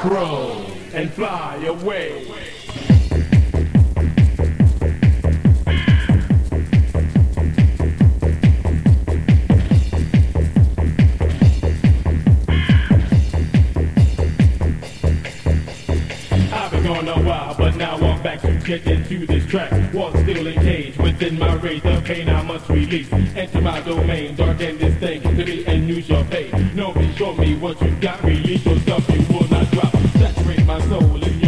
crow and fly away. get into this track while still engaged within my rage. The pain I must release. Enter my domain, dark and this thing to me and use your fate. No, be show me what you got. Release yourself, you will not drop soul.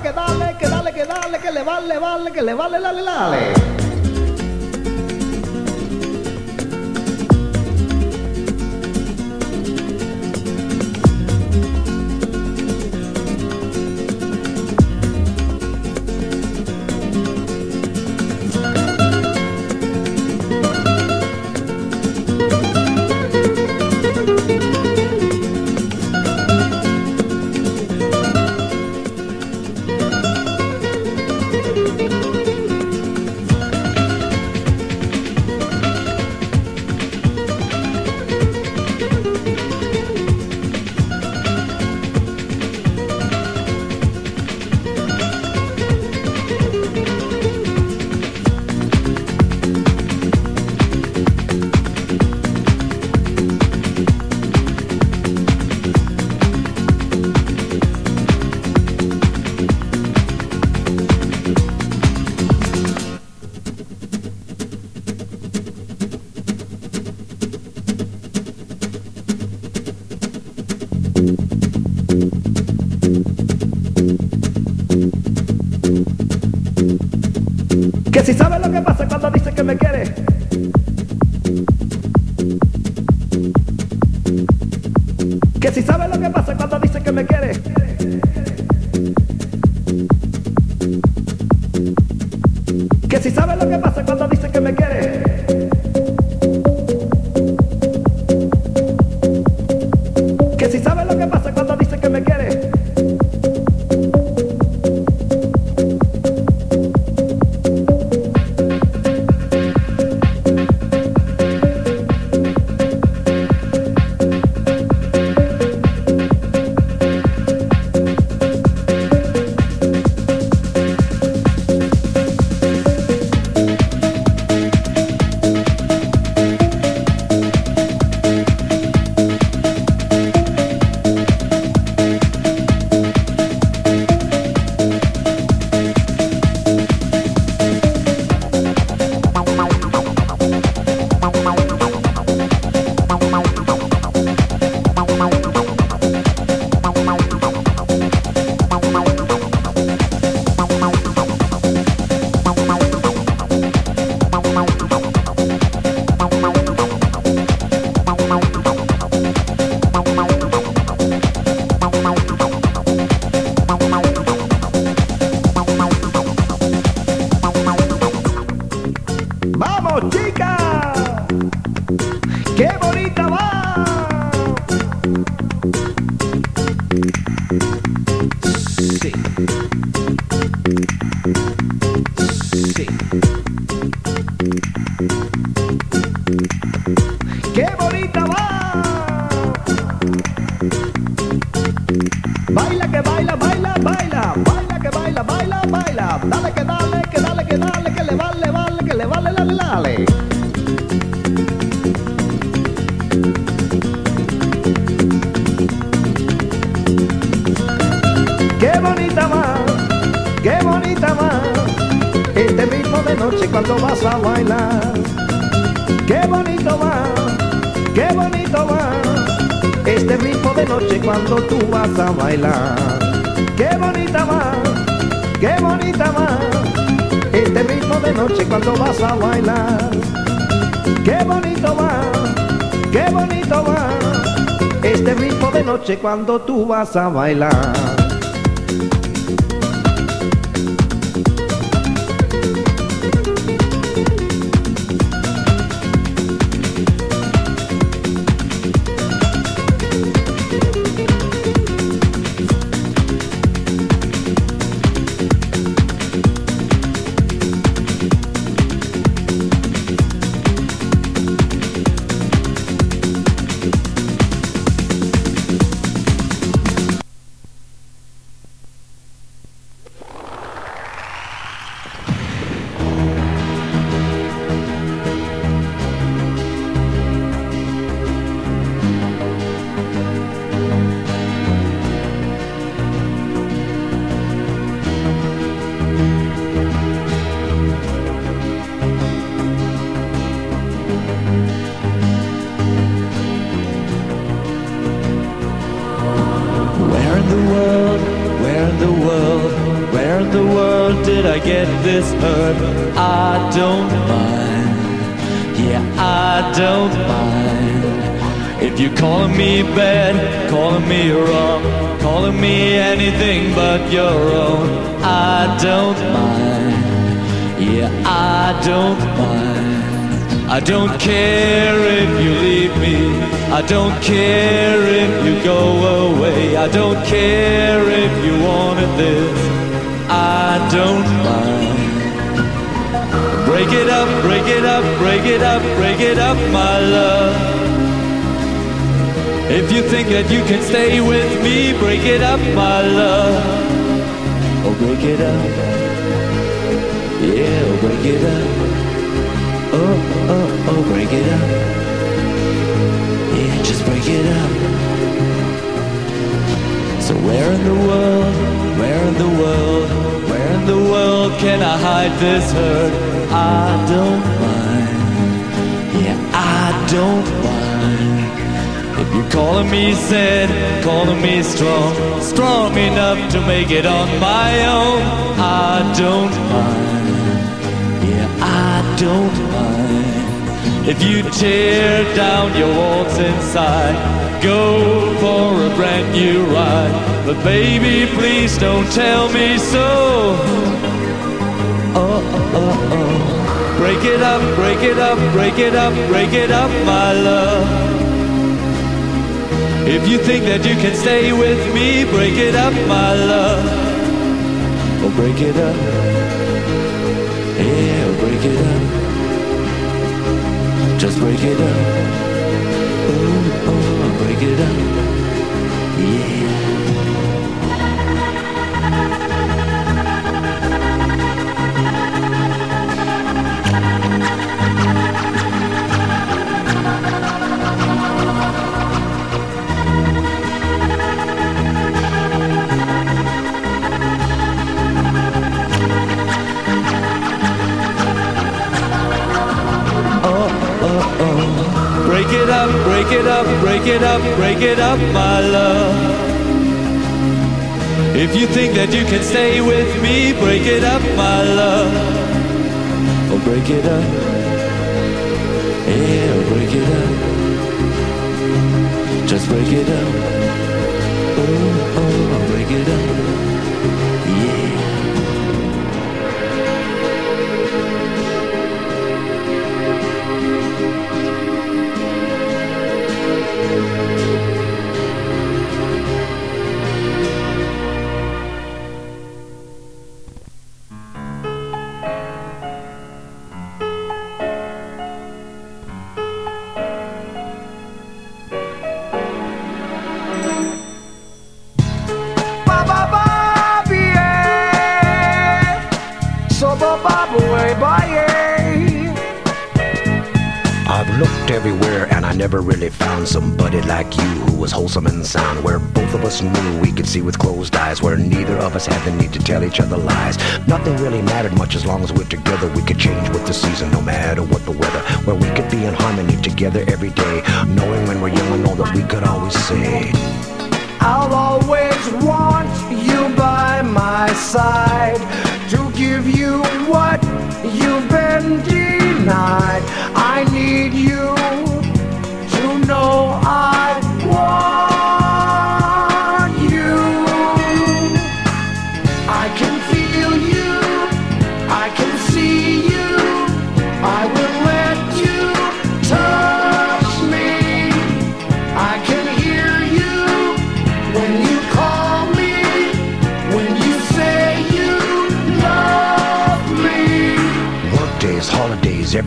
que dale, que dale, que dale, que le vale, vale, que le vale, dale, dale. Cuando vas a bailar. Qué bonito va, qué bonito va, este ritmo de noche cuando tú vas a bailar. Where in the world, where in the world, where in the world did I get this hurt? I don't mind, yeah, I don't mind. If you're calling me bad, calling me wrong, calling me anything but your own, I don't mind, yeah, I don't mind. I don't care if you leave me. I don't care if you go away. I don't care if you wanted this. I don't mind. Break it up, break it up, break it up, break it up, my love. If you think that you can stay with me, break it up, my love. Oh, break it up. Yeah, break it up. Can I hide this hurt? I don't mind. Yeah, I don't mind. If you're calling me sad, calling me strong, strong enough to make it on my own, I don't mind. Yeah, I don't mind. If you tear down your walls inside, go for a brand new ride. But baby, please don't tell me so. Oh, oh, oh. Break it up, break it up, break it up, break it up, my love. If you think that you can stay with me, break it up, my love. Oh, break it up. Yeah, break it up. Just break it up. Oh, oh, break it up. Stay with me, break it up, my love. Oh, break it up. Yeah, break it up. Just break it up. Oh, oh, break it up. Us knew we could see with closed eyes. Where neither of us had the need to tell each other lies. Nothing really mattered much as long as we're together. We could change with the season, no matter what the weather. Where we could be in harmony together every day. Knowing when we're young and old that we could always say. I'll always want you by my side to give you what you've been denied.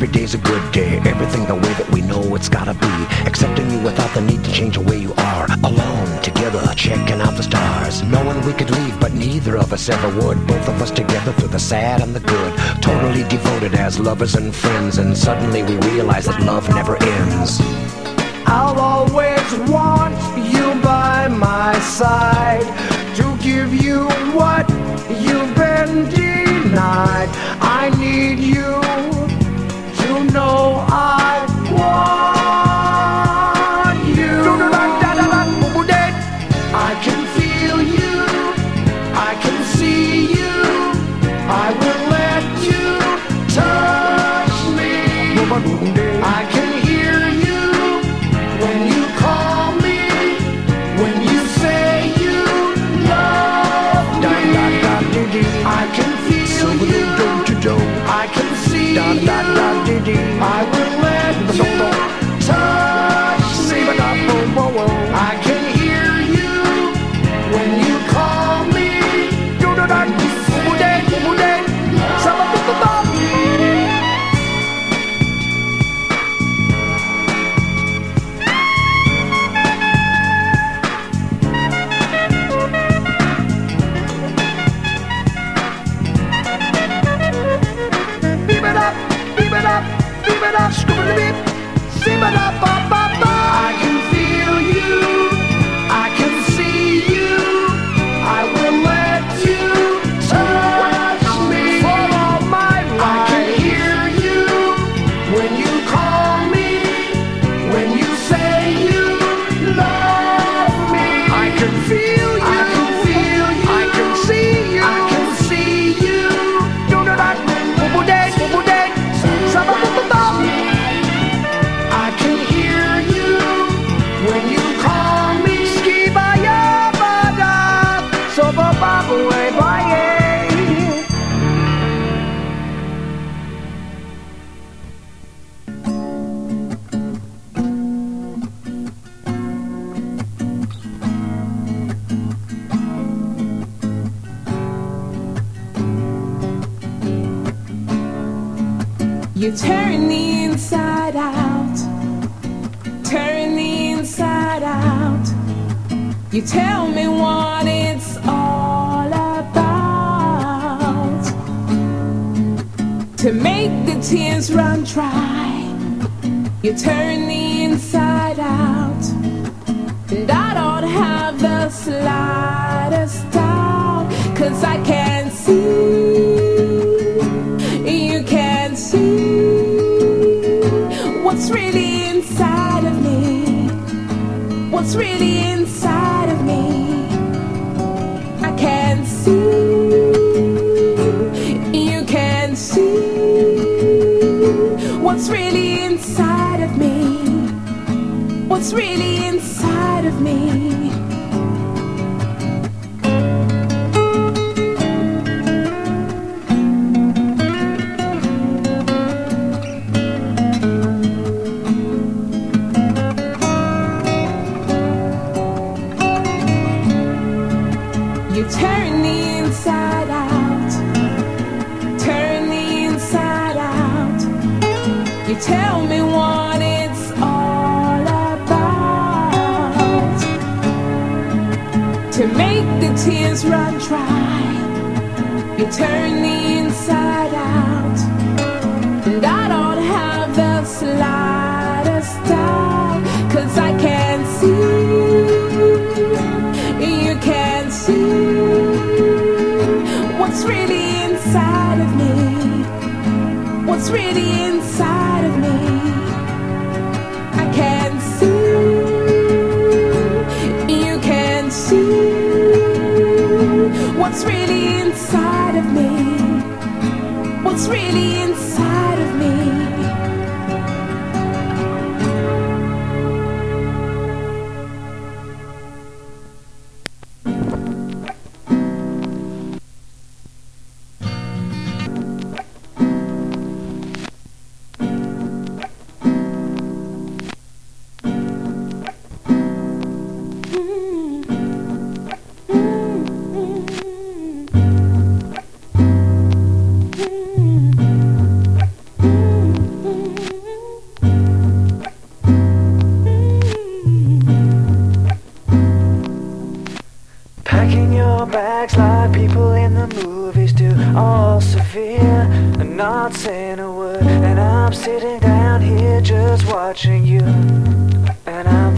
Every day's a good day. Everything the way that we know it's gotta be. Accepting you without the need to change the way you are. Alone, together, checking out the stars. Knowing we could leave, but neither of us ever would. Both of us together through the sad and the good. Totally devoted as lovers and friends. And suddenly we realize that love never ends. I'll always want you by my side to give you what you've been denied. I need you know You turn the inside out, turn the inside out. You tell me what it's all about. To make the tears run dry, you turn the inside out. What's really inside of me. I can see, you can see what's really inside of me, what's really inside of me. tell me what it's all about to make the tears run dry. You turn the inside out, and I don't have the slightest doubt, I can see, you can see what's really inside of me, what's really what's really inside of me? What's really inside of me? saying a word, and I'm sitting down here just watching you, and I'm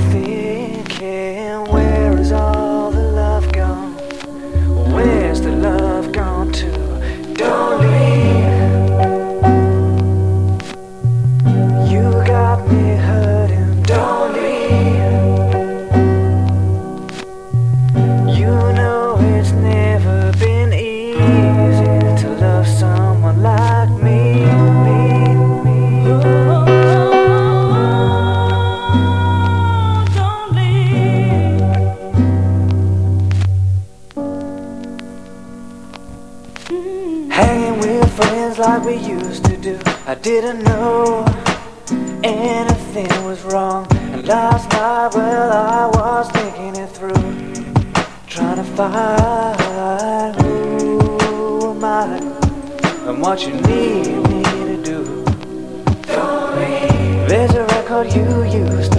I didn't know anything was wrong. And last night, well, I was thinking it through. Trying to find who am I and what you need me to do. There's a record you used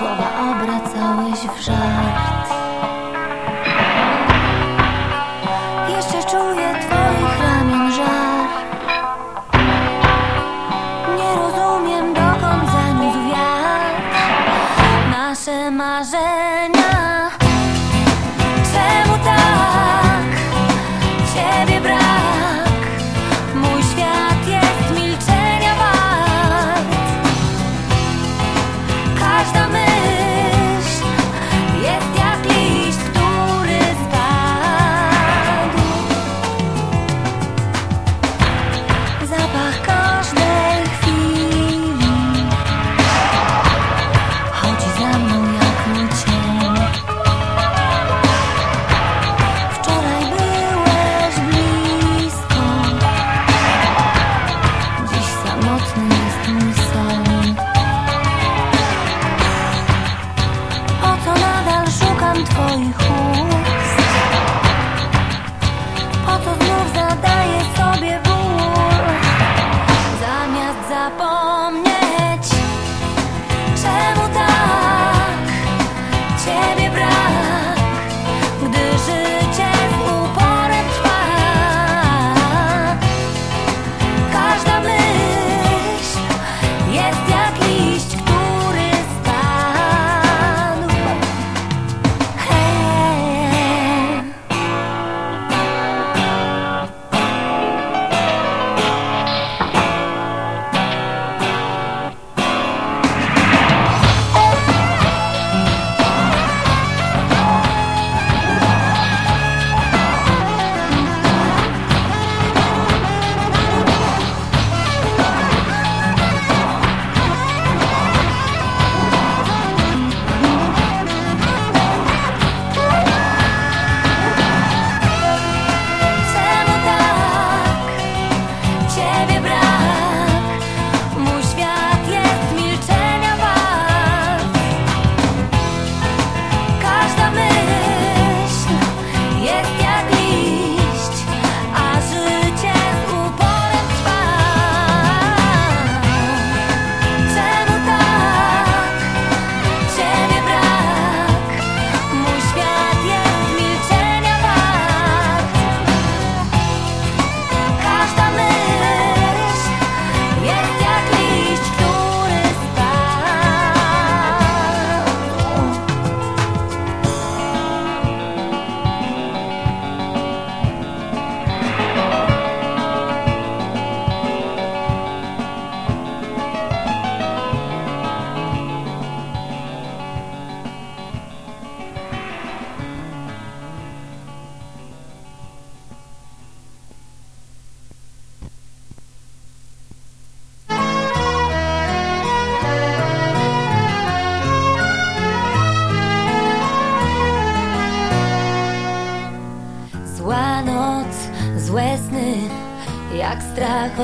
słowa obracałeś w żart.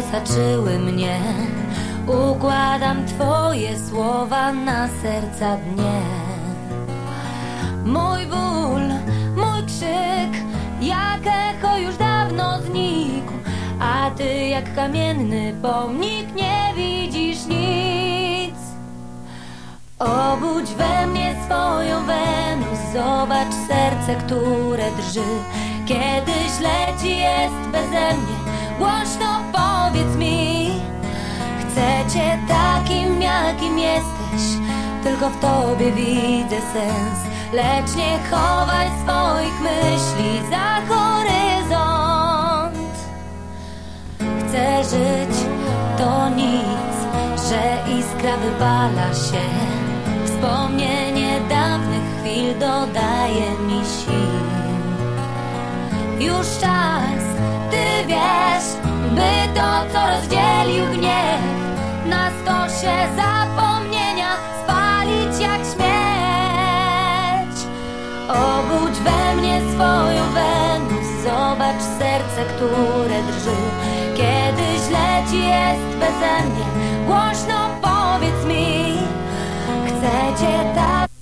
Strach osaczyły mnie. Układam Twoje słowa na serca dnie. Mój ból, mój krzyk, jak echo już dawno znikł. A Ty jak kamienny pomnik nie widzisz nic. Obudź we mnie swoją Wenus, zobacz serce, które drży. Kiedy źle ci jest beze mnie, tylko w tobie widzę sens. Lecz nie chowaj swoich myśli za horyzont. Chcę żyć, to nic, że iskra wypala się. Wspomnienie dawnych chwil dodaje mi sił. Już czas, ty wiesz, by to, co rozdzielił gniew, na stosie zapomnienia zobacz serce, które drży. Kiedy źle ci jest beze mnie, głośno powiedz mi, chcę cię tak